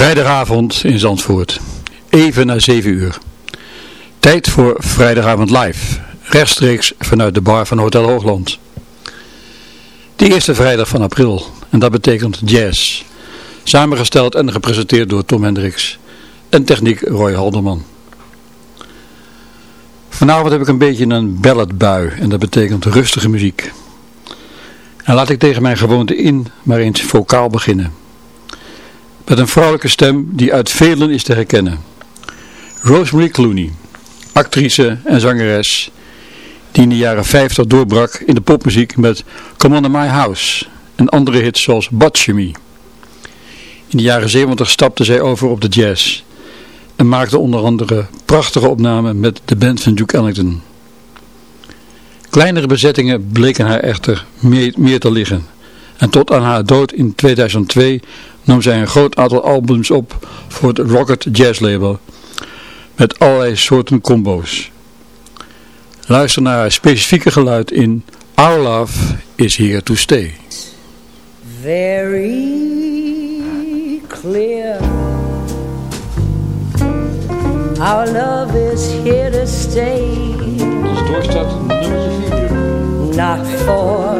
Vrijdagavond in Zandvoort. Even na 7 uur. Tijd voor Vrijdagavond live. Rechtstreeks vanuit de bar van Hotel Hoogland. De eerste vrijdag van april. En dat betekent jazz. Samengesteld en gepresenteerd door Tom Hendricks. En techniek Roy Halderman. Vanavond heb ik een beetje een balladbui. En dat betekent rustige muziek. En laat ik tegen mijn gewoonte in maar eens vocaal beginnen. Met een vrouwelijke stem die uit velen is te herkennen. Rosemary Clooney, actrice en zangeres, die in de jaren 50 doorbrak in de popmuziek met Come On In My House en andere hits zoals Botch Me. In de jaren 70 stapte zij over op de jazz en maakte onder andere prachtige opnamen met de band van Duke Ellington. Kleinere bezettingen bleken haar echter meer, meer te liggen en tot aan haar dood in 2002 nam zij een groot aantal albums op voor het Rocket Jazz label met allerlei soorten combo's. Luister naar haar specifieke geluid in Our Love is Here to Stay. very clear. Our love is here to stay, Ons doorstaat nummer 4. not for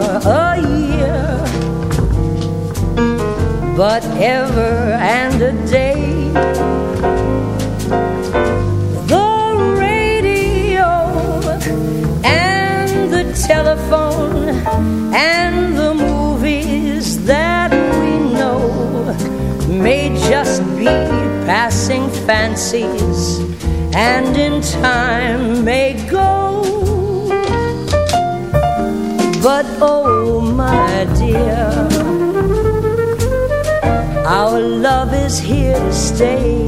but ever and a day. The radio and the telephone and the movies that we know may just be passing fancies and in time may go. But oh my dear, our love is here to stay.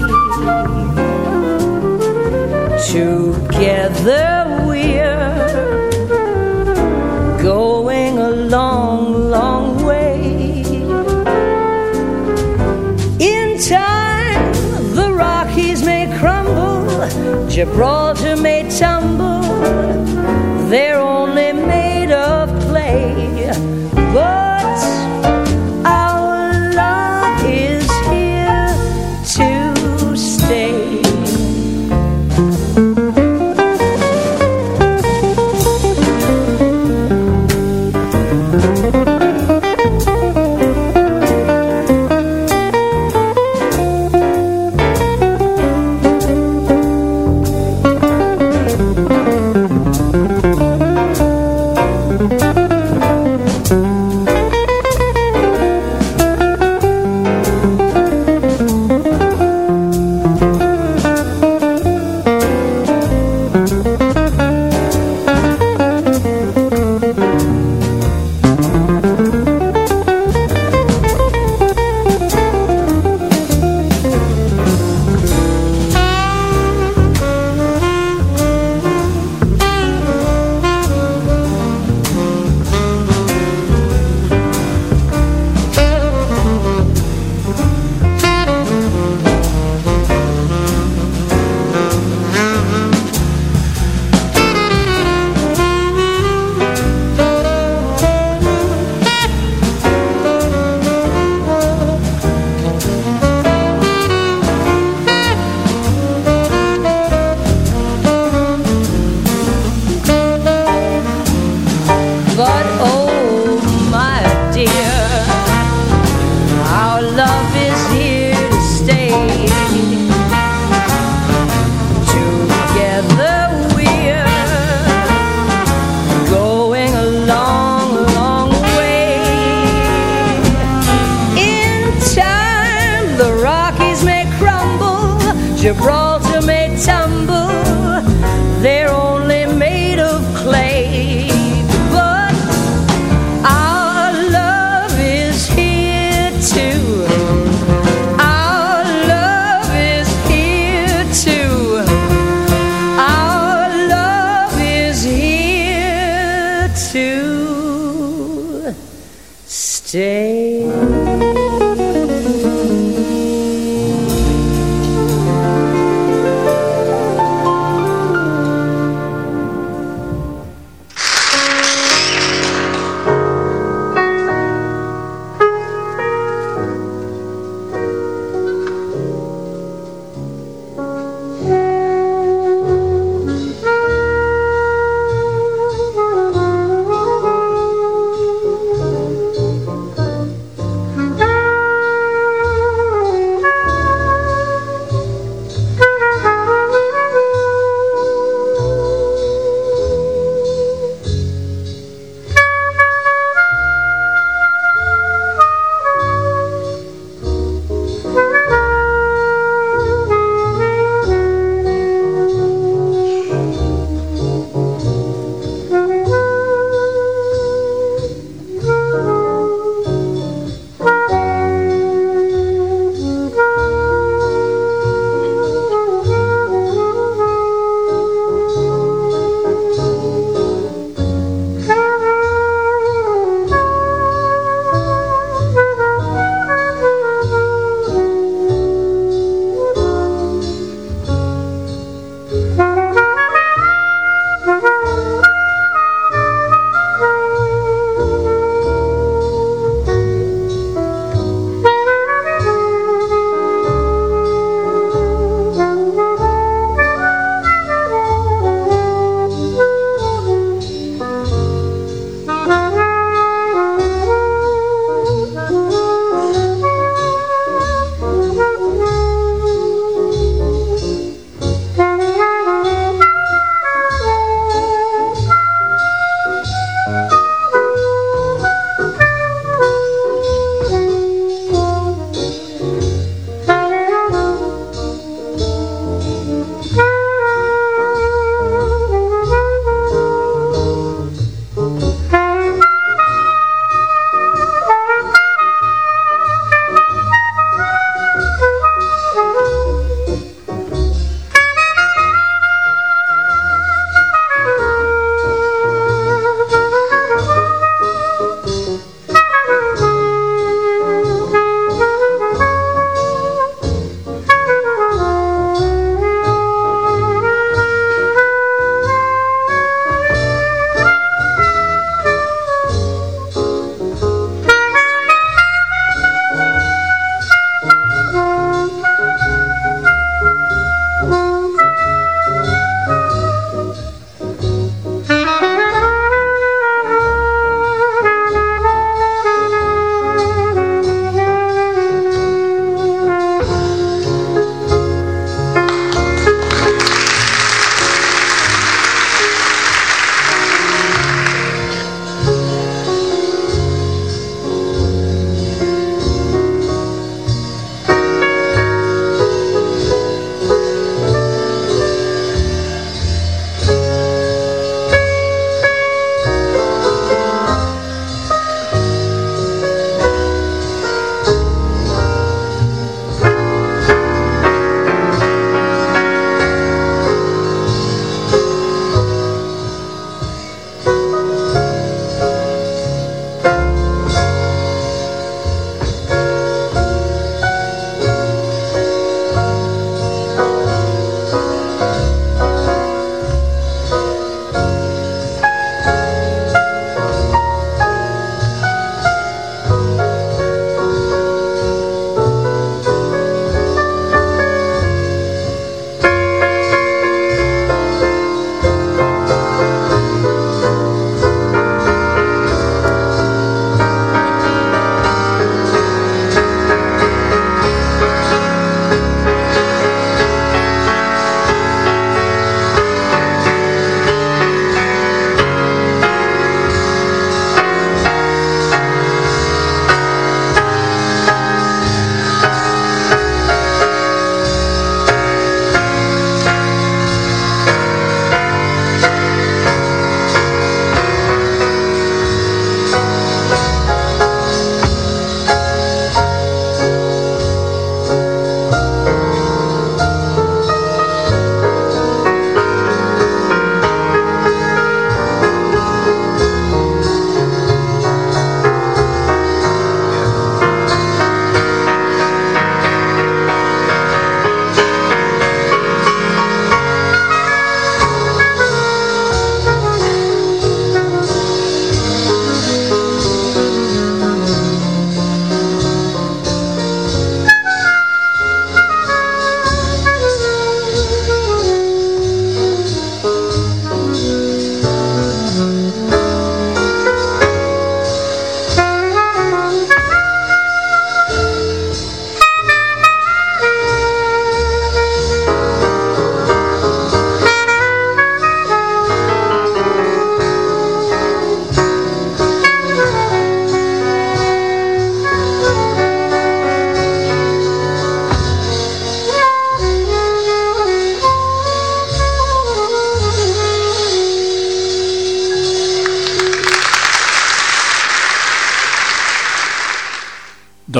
Together we're going a long, long way. In time, the Rockies may crumble, Gibraltar may tumble. They're only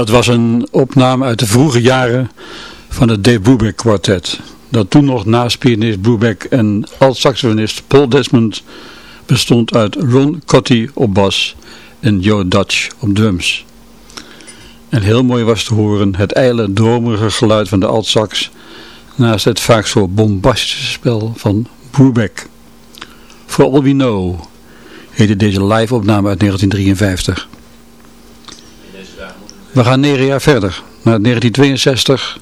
Dat was een opname uit de vroege jaren van het Dave Brubeck kwartet. Dat toen nog naast pianist Brubeck en alt-saxofonist Paul Desmond bestond uit Ron Cotty op bas en Joe Dutch op drums. En heel mooi was te horen het ijle, dromerige geluid van de alt-sax naast het vaak zo bombastische spel van Brubeck. For All We Know heette deze live opname uit 1953. We gaan negen jaar verder, naar 1962,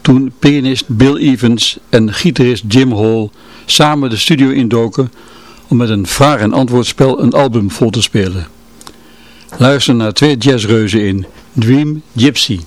toen pianist Bill Evans en gitarist Jim Hall samen de studio indoken om met een vraag- en antwoordspel een album vol te spelen. Luister naar twee jazzreuzen in Dream Gypsy.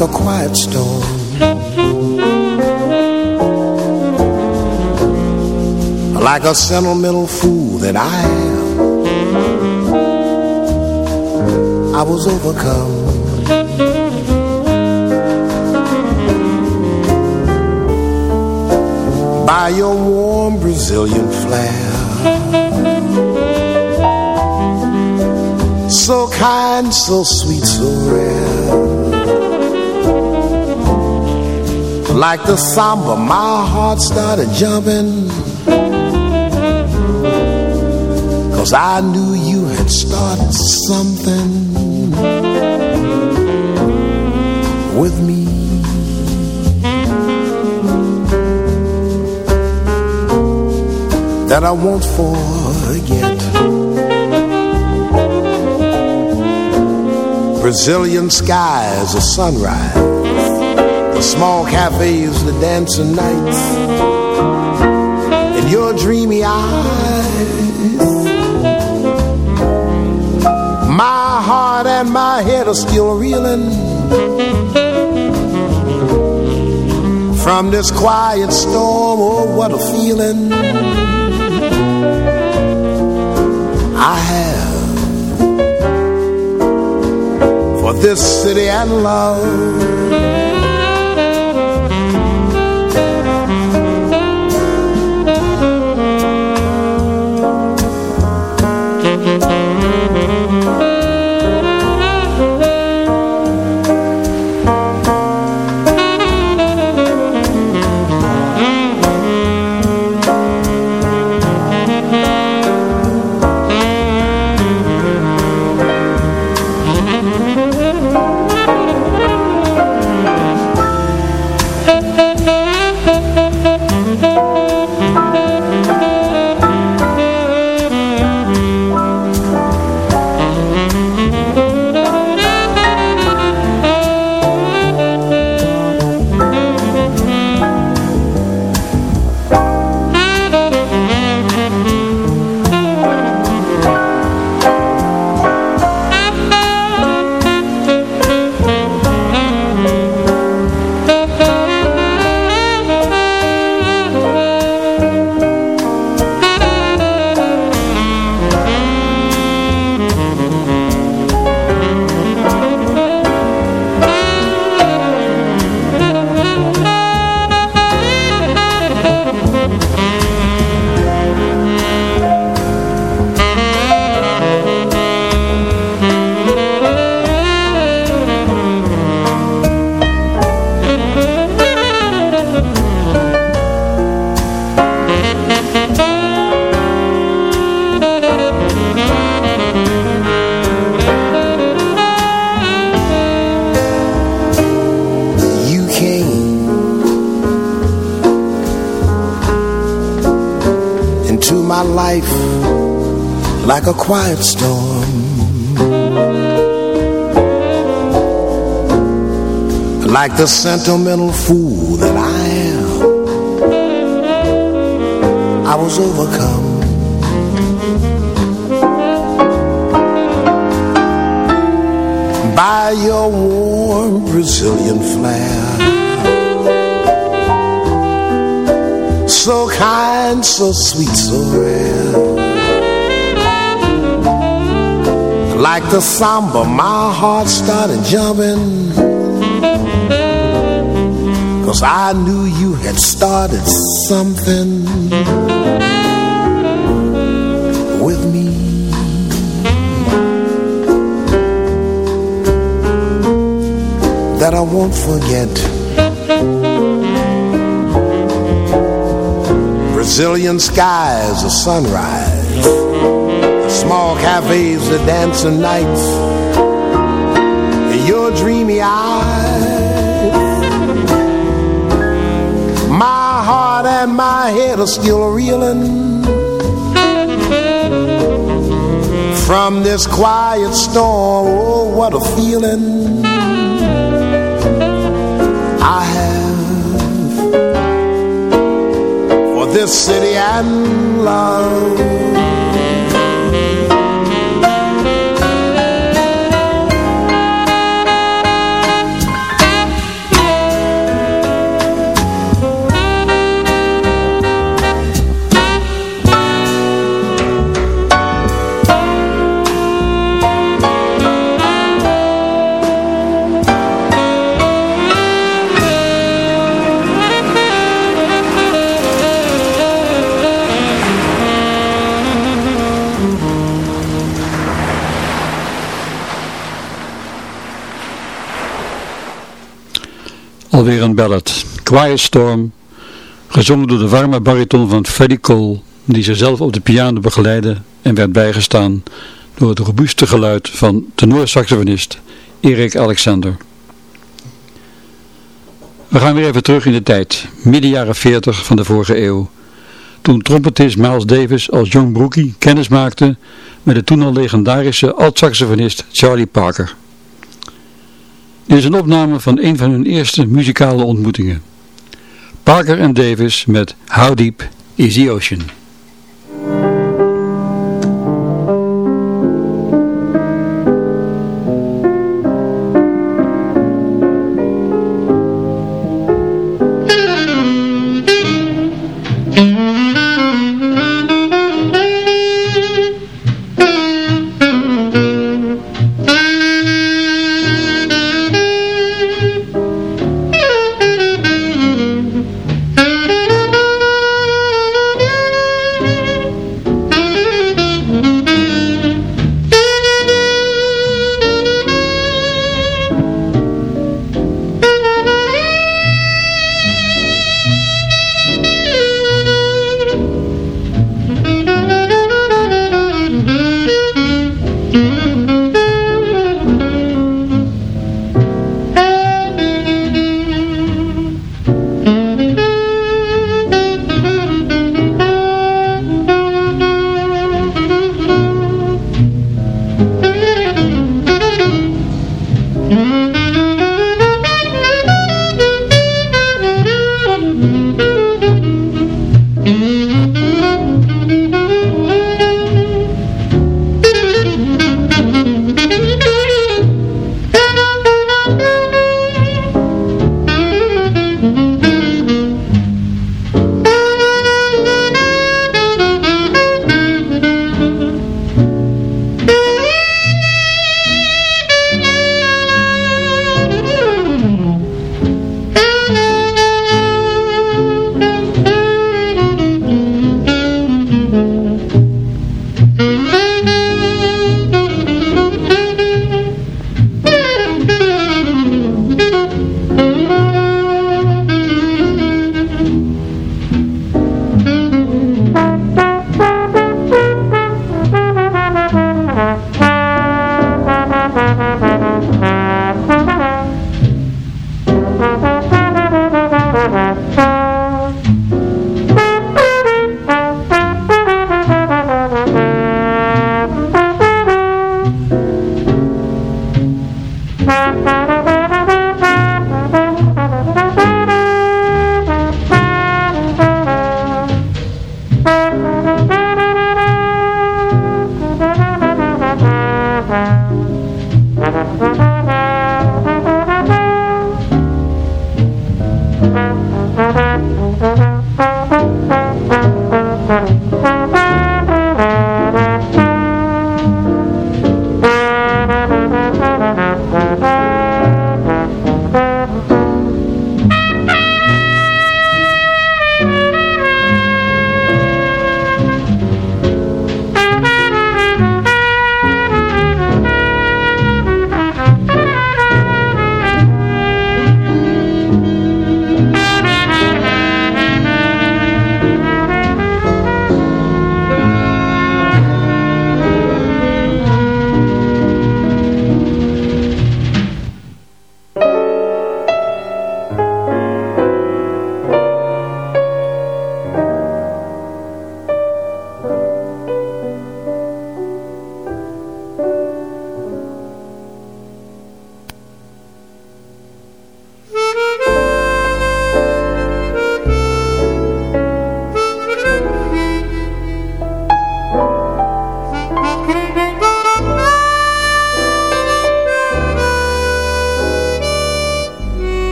Like a quiet storm. Like a sentimental fool that I am, I was overcome. By your warm Brazilian flair So kind, so sweet, so rare Like the samba, my heart started jumping. Cause I knew you had started something With me. That I won't forget. Brazilian skies, a sunrise Small cafes, the dancing nights. And your dreamy eyes. My heart and my head are still reeling. From this quiet storm, oh what a feeling. I have For this city and love life like a quiet storm. Like the sentimental fool that I am, I was overcome. By your warm Brazilian flair So kind, so sweet, so rare Like the samba, my heart started jumping. Cause I knew you had started something With me. That I won't forget Brazilian skies, a sunrise. Small cafes, the dancing nights. Your dreamy eyes. My heart and my head are still reeling. From this quiet storm, oh what a feeling this city and love. Ballad. Quiet Storm, gezongen door de warme bariton van Freddie Cole, die zichzelf op de piano begeleidde en werd bijgestaan door het robuuste geluid van tenorsaxofonist Erik Alexander. We gaan weer even terug in de tijd, midden jaren 40 van de vorige eeuw, toen trompetist Miles Davis als jong broekie kennis maakte met de toen al legendarische alt-saxofonist Charlie Parker. Dit is een opname van een van hun eerste muzikale ontmoetingen. Parker en Davis met How Deep is the Ocean.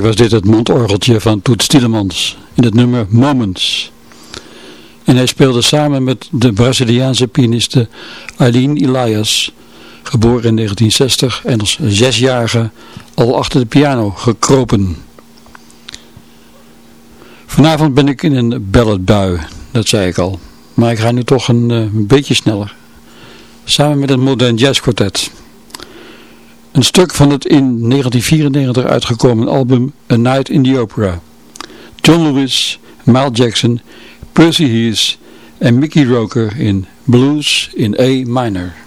Was dit het mondorgeltje van Toet Stielemans in het nummer Moments. En hij speelde samen met de Braziliaanse pianiste Aileen Elias, geboren in 1960 en als zesjarige al achter de piano gekropen. Vanavond ben ik in een balladbui, dat zei ik al. Maar ik ga nu toch een, uh, een beetje sneller. Samen met het Modern Jazz Quartet. Een stuk van het in 1994 uitgekomen album A Night in the Opera. John Lewis, Miles Jackson, Percy Heath en Mickey Roker in Blues in A minor.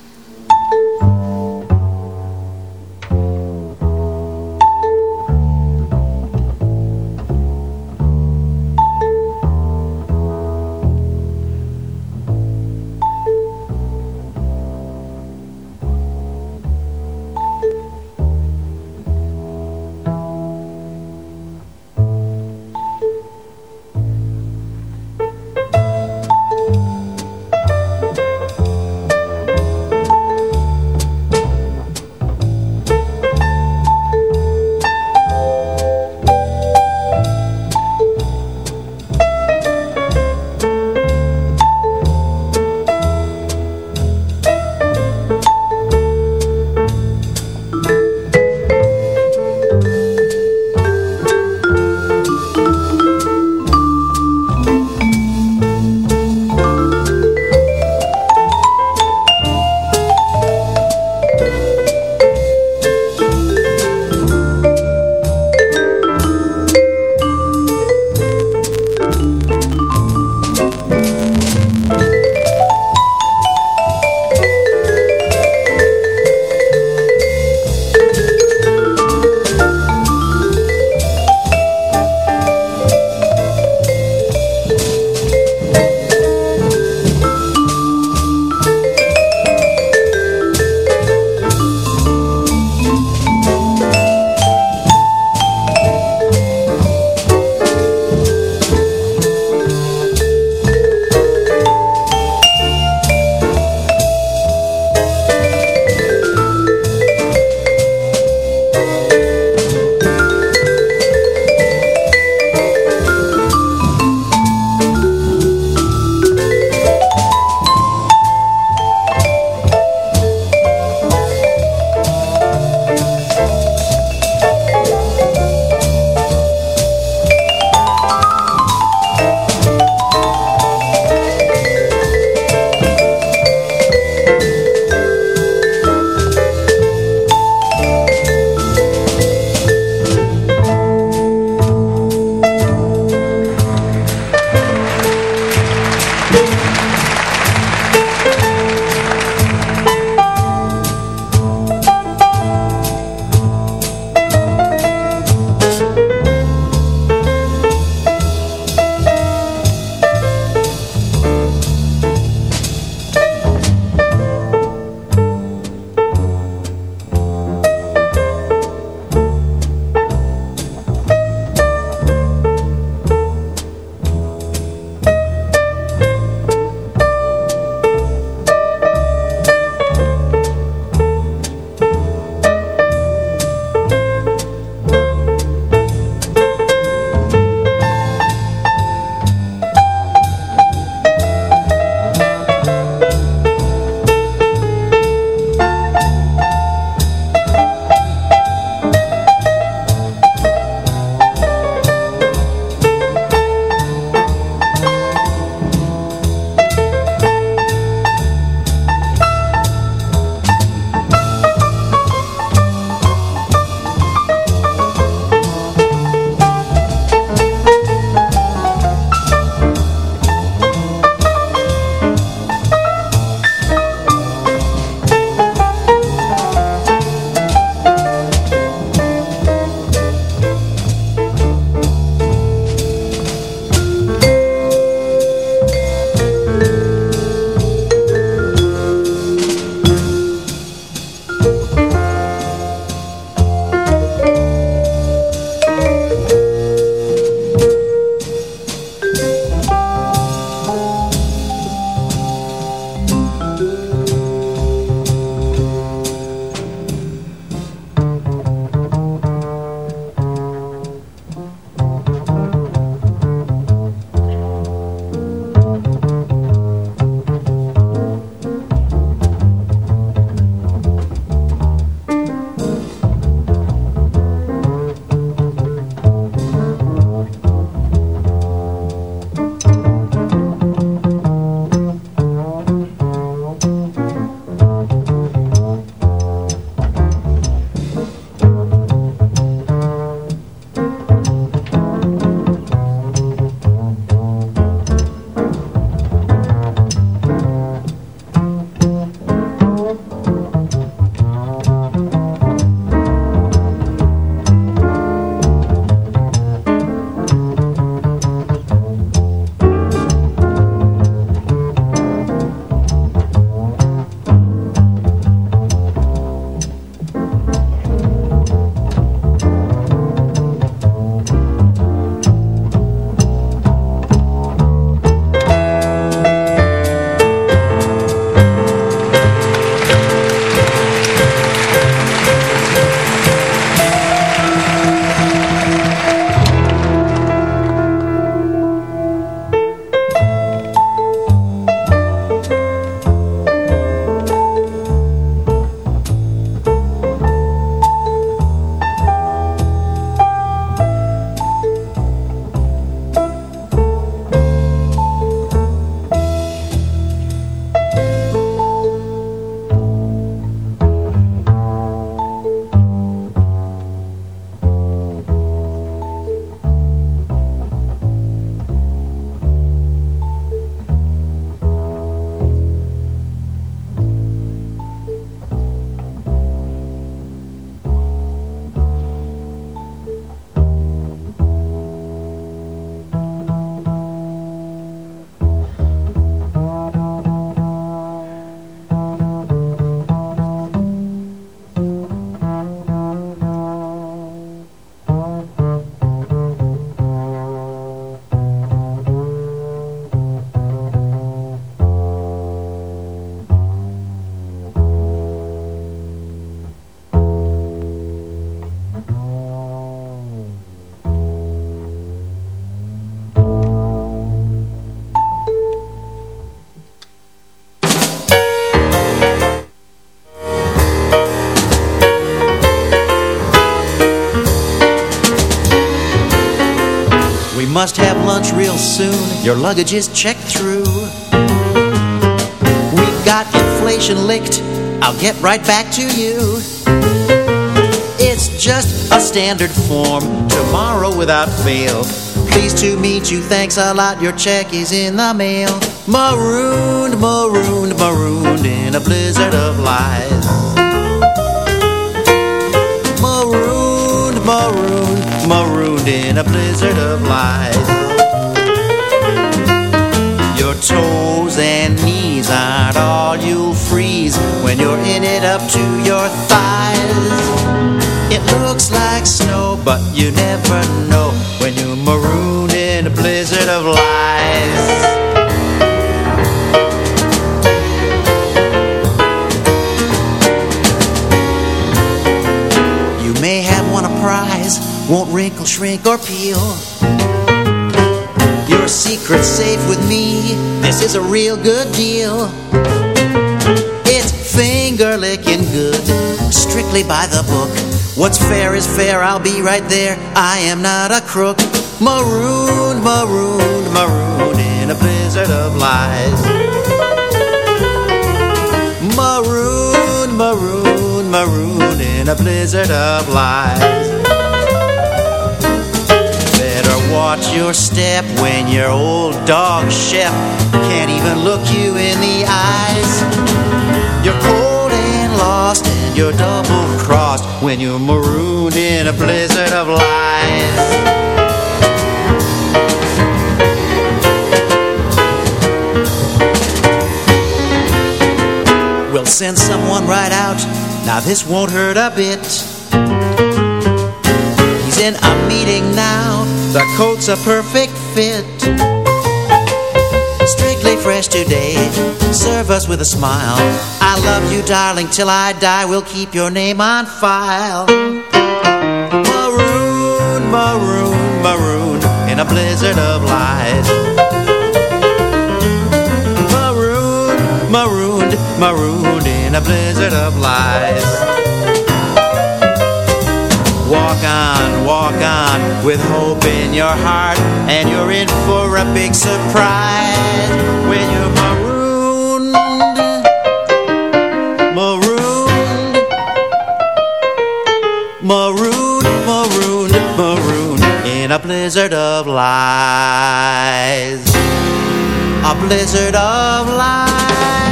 Your luggage is checked through. We've got inflation licked. I'll get right back to you. It's just a standard form. Tomorrow without fail. Pleased to meet you. Thanks a lot. Your check is in the mail. Marooned, marooned, marooned in a blizzard of lies. Marooned, marooned, marooned in a blizzard of lies. Toes and knees aren't all you'll freeze when you're in it up to your thighs. It looks like snow, but you never know when you're marooned in a blizzard of lies. You may have won a prize, won't wrinkle, shrink, or peel. Your secret's safe with me, this is a real good deal. It's finger licking good, strictly by the book. What's fair is fair, I'll be right there, I am not a crook. Marooned, marooned, marooned in a blizzard of lies. Maroon, maroon, maroon in a blizzard of lies. Watch your step when your old dog Shep can't even look you in the eyes. You're cold and lost and you're double crossed when you're marooned in a blizzard of lies. We'll send someone right out. Now this won't hurt a bit. He's in a meeting now. The coat's a perfect fit. Strictly fresh today. Serve us with a smile. I love you, darling, till I die. We'll keep your name on file. Maroon, maroon, maroon in a blizzard of lies. Maroon, marooned, marooned in a blizzard of lies. Walk on, walk on with hope in your heart, and you're in for a big surprise when you're marooned, marooned, marooned, marooned, marooned in a blizzard of lies. A blizzard of lies.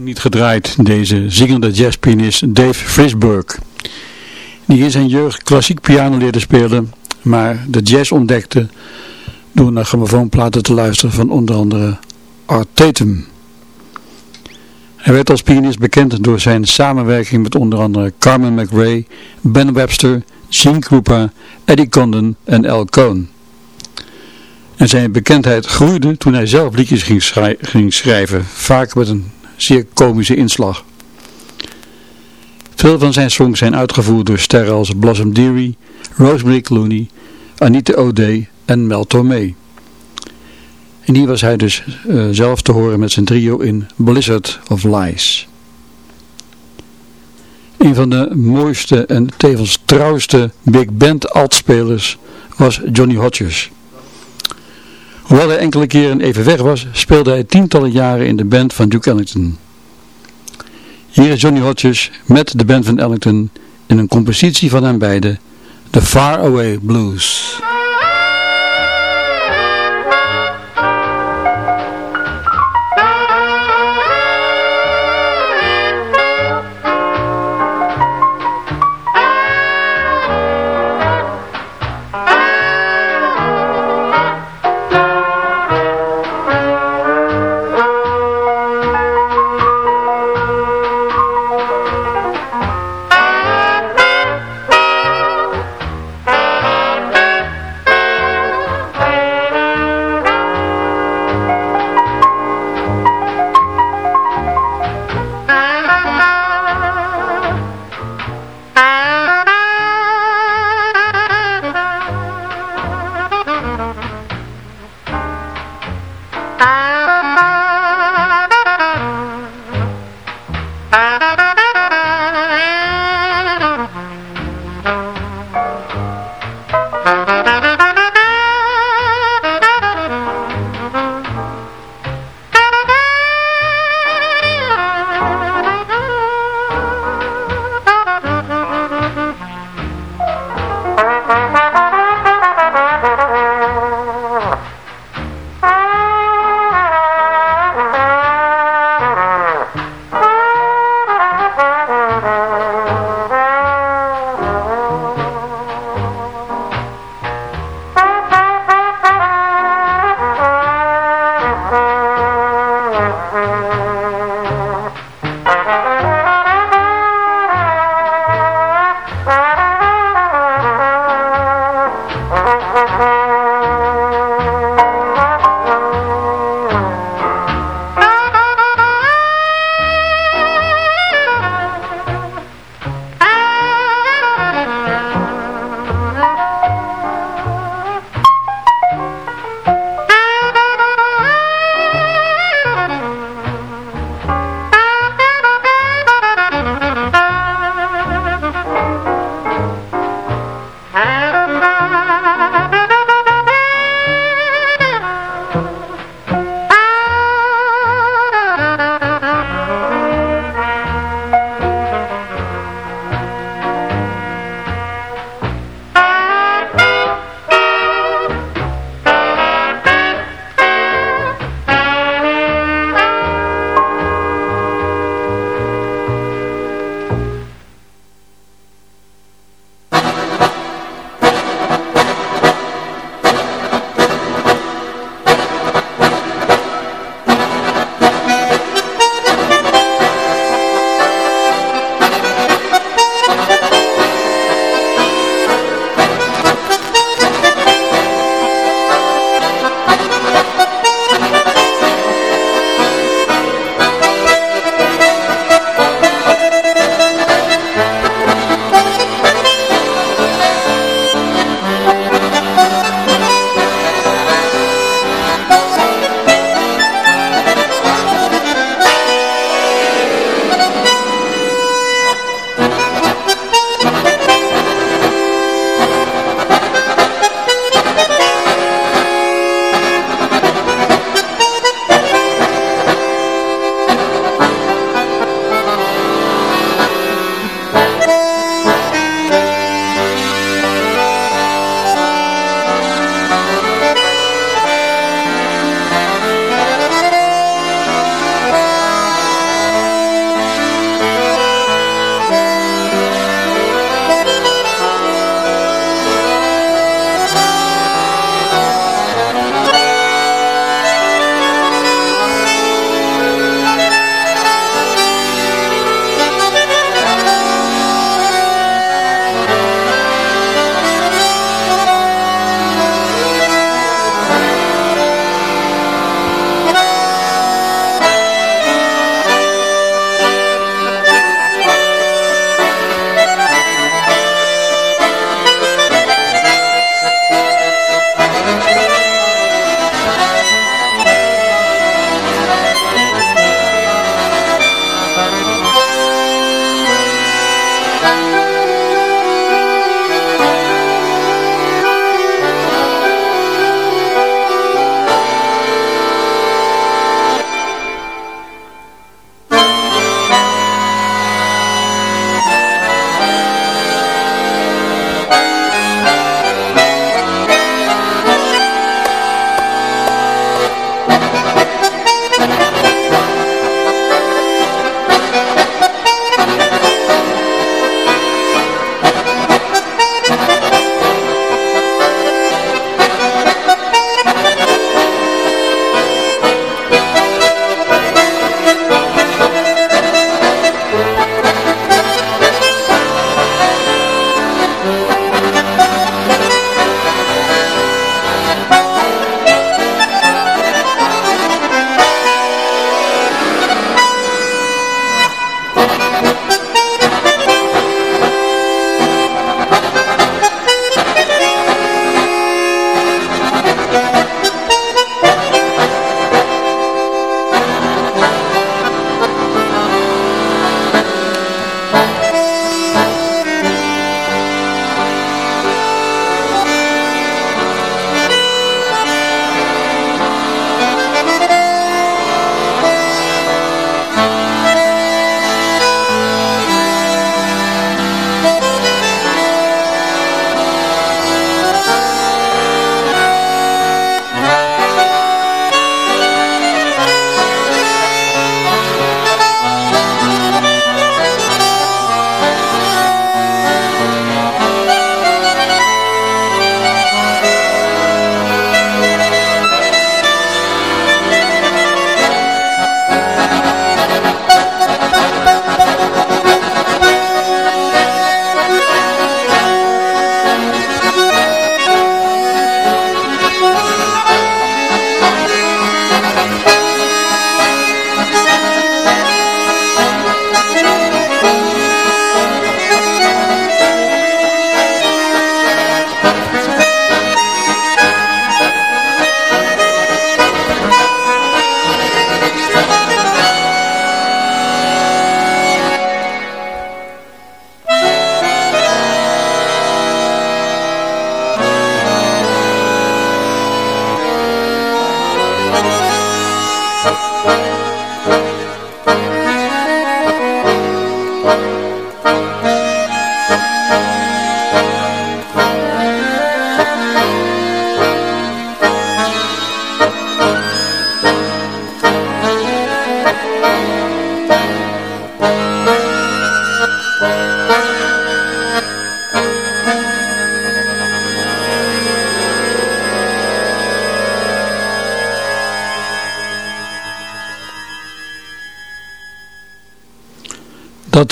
Niet gedraaid, deze zingende jazzpianist Dave Frisberg. Die in zijn jeugd klassiek piano leerde spelen, maar de jazz ontdekte door naar grammofoonplaten te luisteren van onder andere Art Tatum. Hij werd als pianist bekend door zijn samenwerking met onder andere Carmen McRae, Ben Webster, Gene Krupa, Eddie Condon en Al Cohn. En zijn bekendheid groeide toen hij zelf liedjes ging schrijven, vaak met een zeer komische inslag. Veel van zijn songs zijn uitgevoerd door sterren als Blossom Dearie, Rosemary Clooney, Anita O'Day en Mel Tormé. En hier was hij dus eh, zelf te horen met zijn trio in Blizzard of Lies. Een van de mooiste en tevens trouwste big band altspelers was Johnny Hodges. Hoewel hij enkele keren even weg was, speelde hij tientallen jaren in de band van Duke Ellington. Hier is Johnny Hodges met de band van Ellington in een compositie van hen beiden, The Far Away Blues.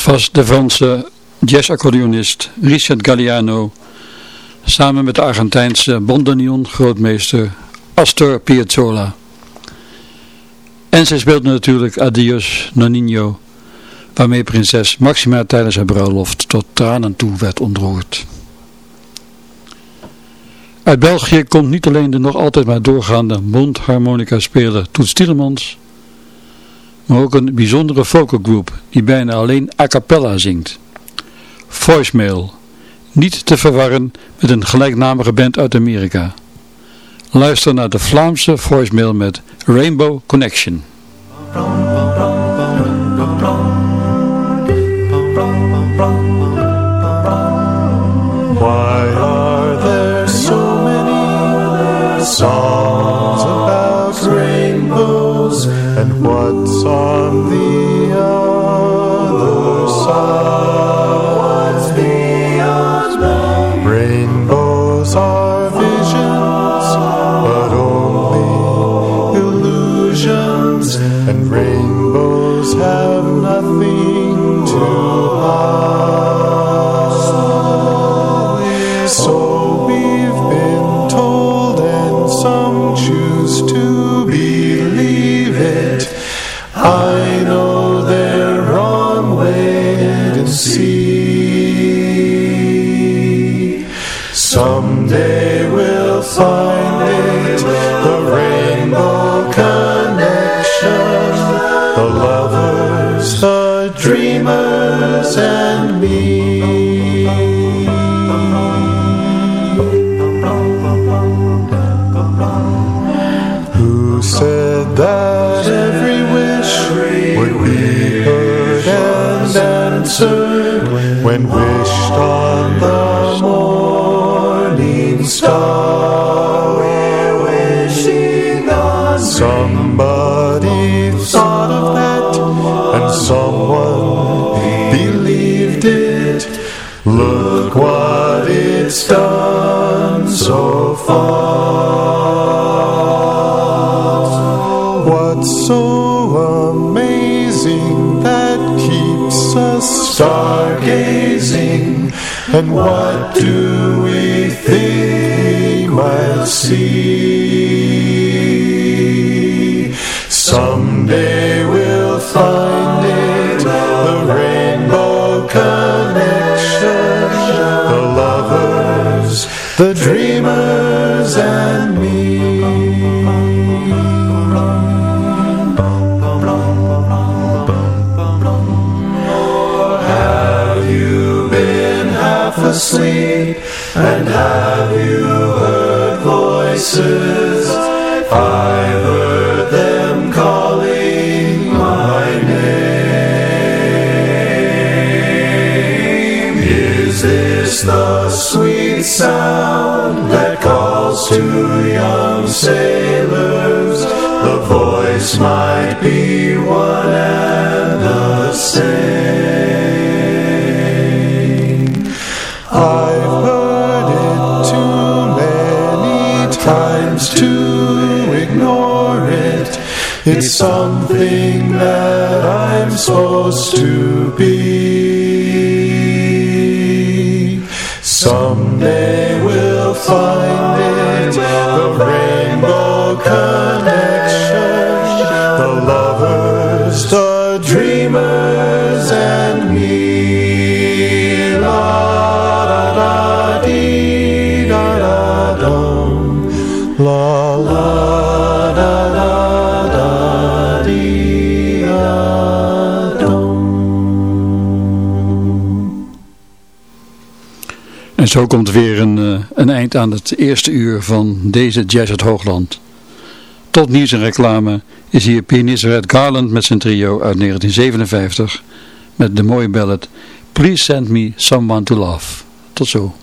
Was de Franse jazzaccordeonist Richard Galliano samen met de Argentijnse bandoneon grootmeester Astor Piazzolla. En zij speelde natuurlijk Adios Nonino, waarmee prinses Maxima tijdens haar bruiloft tot tranen toe werd ontroerd. Uit België komt niet alleen de nog altijd maar doorgaande mondharmonica speler Toets Tielemans, maar ook een bijzondere vocalgroep die bijna alleen a cappella zingt. Voicemail, niet te verwarren met een gelijknamige band uit Amerika. Luister naar de Vlaamse voicemail met Rainbow Connection. Choose to believe one. Is the sweet sound that calls to young sailors? The voice might be one and the same. I've heard it too many times to ignore it. It's something that I'm supposed to be. Zo komt weer een, eh, een eind aan het eerste uur van deze Jazz het Hoogland. Tot nieuws en reclame is hier pianist Red Garland met zijn trio uit 1957 met de mooie ballad Please Send Me Someone to Love. Tot zo.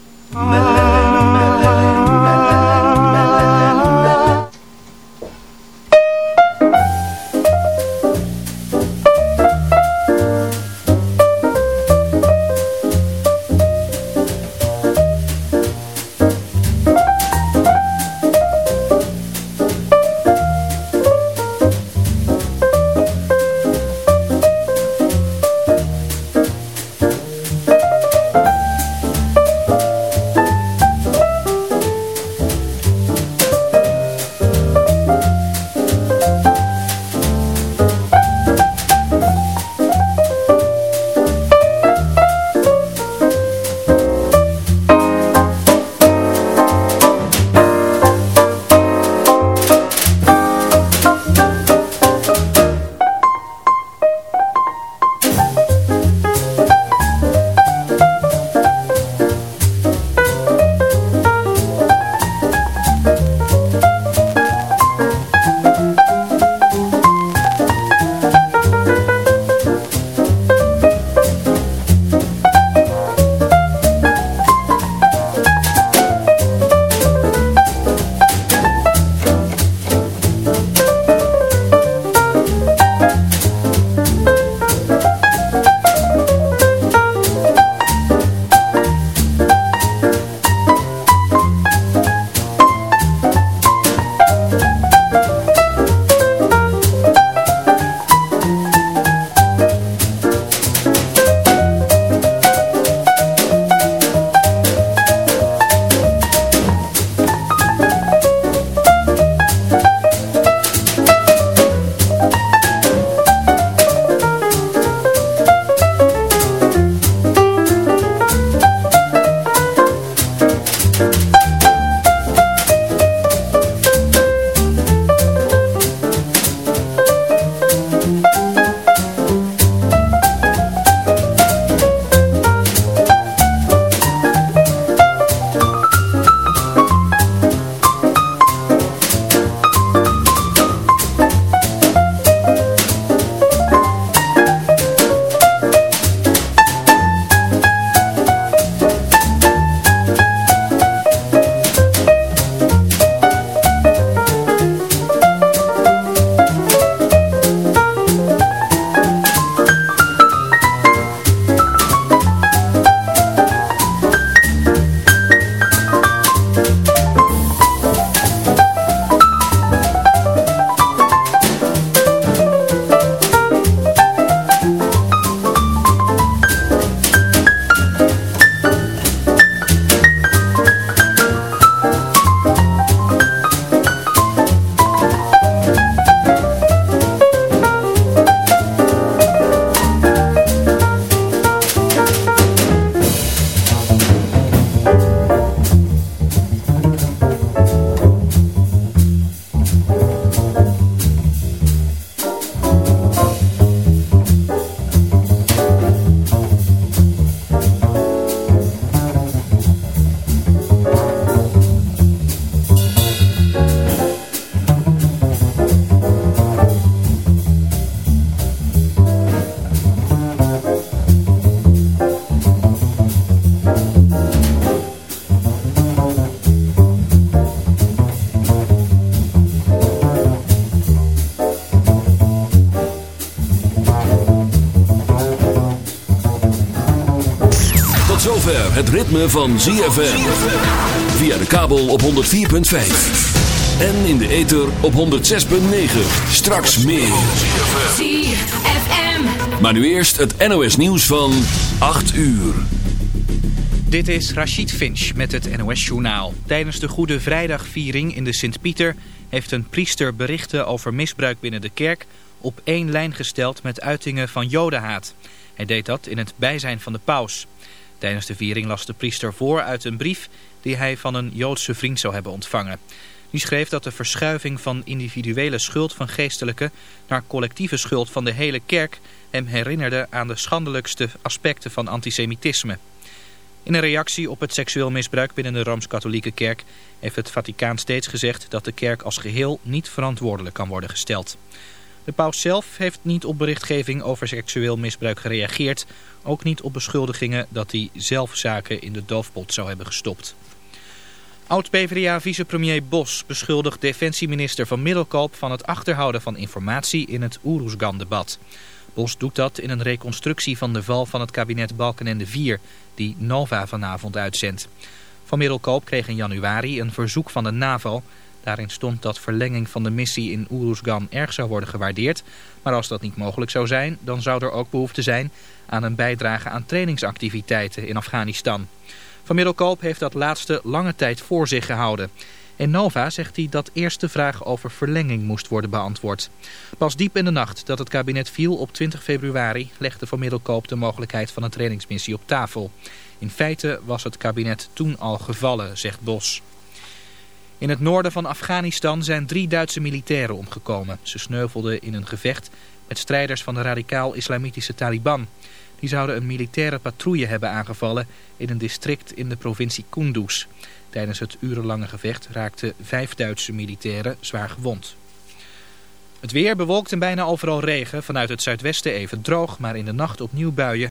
Het ritme van ZFM. Via de kabel op 104.5. En in de ether op 106.9. Straks meer. ZFM. Maar nu eerst het NOS nieuws van 8 uur. Dit is Rachid Finch met het NOS Journaal. Tijdens de Goede Vrijdagviering in de Sint-Pieter... heeft een priester berichten over misbruik binnen de kerk... op één lijn gesteld met uitingen van jodenhaat. Hij deed dat in het bijzijn van de paus... Tijdens de viering las de priester voor uit een brief die hij van een Joodse vriend zou hebben ontvangen. Die schreef dat de verschuiving van individuele schuld van geestelijke naar collectieve schuld van de hele kerk hem herinnerde aan de schandelijkste aspecten van antisemitisme. In een reactie op het seksueel misbruik binnen de Rooms-Katholieke Kerk heeft het Vaticaan steeds gezegd dat de kerk als geheel niet verantwoordelijk kan worden gesteld. De paus zelf heeft niet op berichtgeving over seksueel misbruik gereageerd. Ook niet op beschuldigingen dat hij zelf zaken in de doofpot zou hebben gestopt. Oud-PVDA-vicepremier Bos beschuldigt defensieminister van Middelkoop van het achterhouden van informatie in het Oeroesgan-debat. Bos doet dat in een reconstructie van de val van het kabinet Balkenende 4, die Nova vanavond uitzendt. Van Middelkoop kreeg in januari een verzoek van de NAVO. Daarin stond dat verlenging van de missie in Oeroesgan erg zou worden gewaardeerd. Maar als dat niet mogelijk zou zijn, dan zou er ook behoefte zijn aan een bijdrage aan trainingsactiviteiten in Afghanistan. Van Middelkoop heeft dat laatste lange tijd voor zich gehouden. In Nova zegt hij dat eerst de vraag over verlenging moest worden beantwoord. Pas diep in de nacht dat het kabinet viel op 20 februari legde Van Middelkoop de mogelijkheid van een trainingsmissie op tafel. In feite was het kabinet toen al gevallen, zegt Bos. In het noorden van Afghanistan zijn drie Duitse militairen omgekomen. Ze sneuvelden in een gevecht met strijders van de radicaal-islamitische Taliban. Die zouden een militaire patrouille hebben aangevallen in een district in de provincie Kunduz. Tijdens het urenlange gevecht raakten vijf Duitse militairen zwaar gewond. Het weer bewolkt en bijna overal regen. Vanuit het zuidwesten even droog, maar in de nacht opnieuw buien.